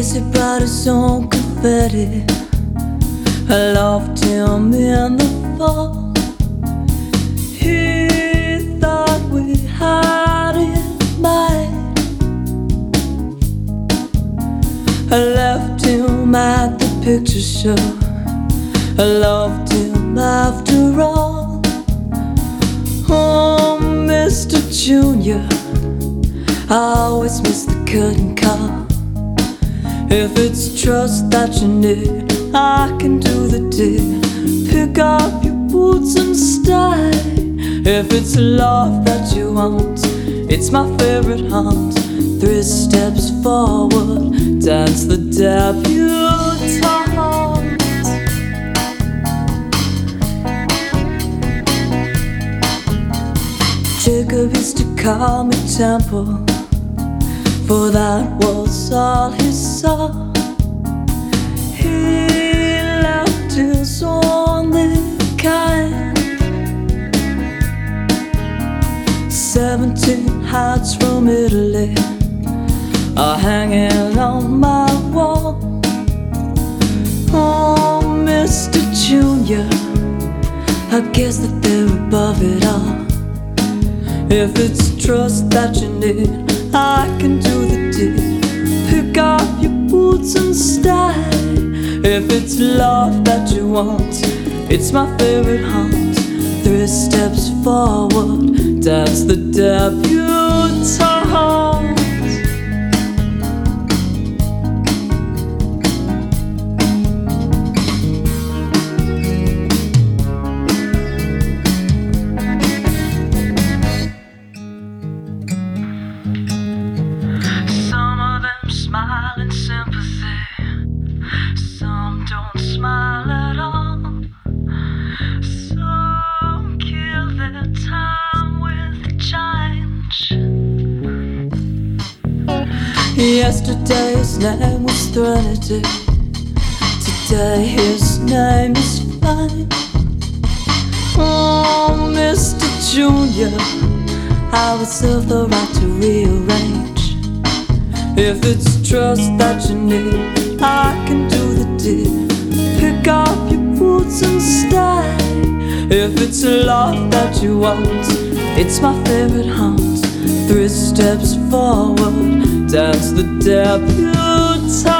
He brought his own confetti. I loved him in the fall. He thought we had it made. I left him at the picture show. I loved him after all. Oh, Mr. Junior, I always miss the curtain call. If it's trust that you need, I can do the deed. Pick up your boots and stay. If it's love that you want, it's my favorite haunt. Three steps forward, dance the debutante. Jacob used to call me Temple, for that was all he saw. He left his only kind. Seventeen hats from Italy are hanging on my wall. Oh, Mr. Junior, I guess that they're above it all. If it's trust that you need, I can do boots and stay. If it's love that you want, it's my favorite haunt. Three steps forward, that's the. Some Yesterday his name was Threnody. Today his name is Fine. Oh, Mr. Junior, I reserve the right to rearrange. If it's trust that you need, I can do the deed. Pick up your boots and stay. If it's love that you want, it's my favorite haunt. Three steps forward, dance the debutante.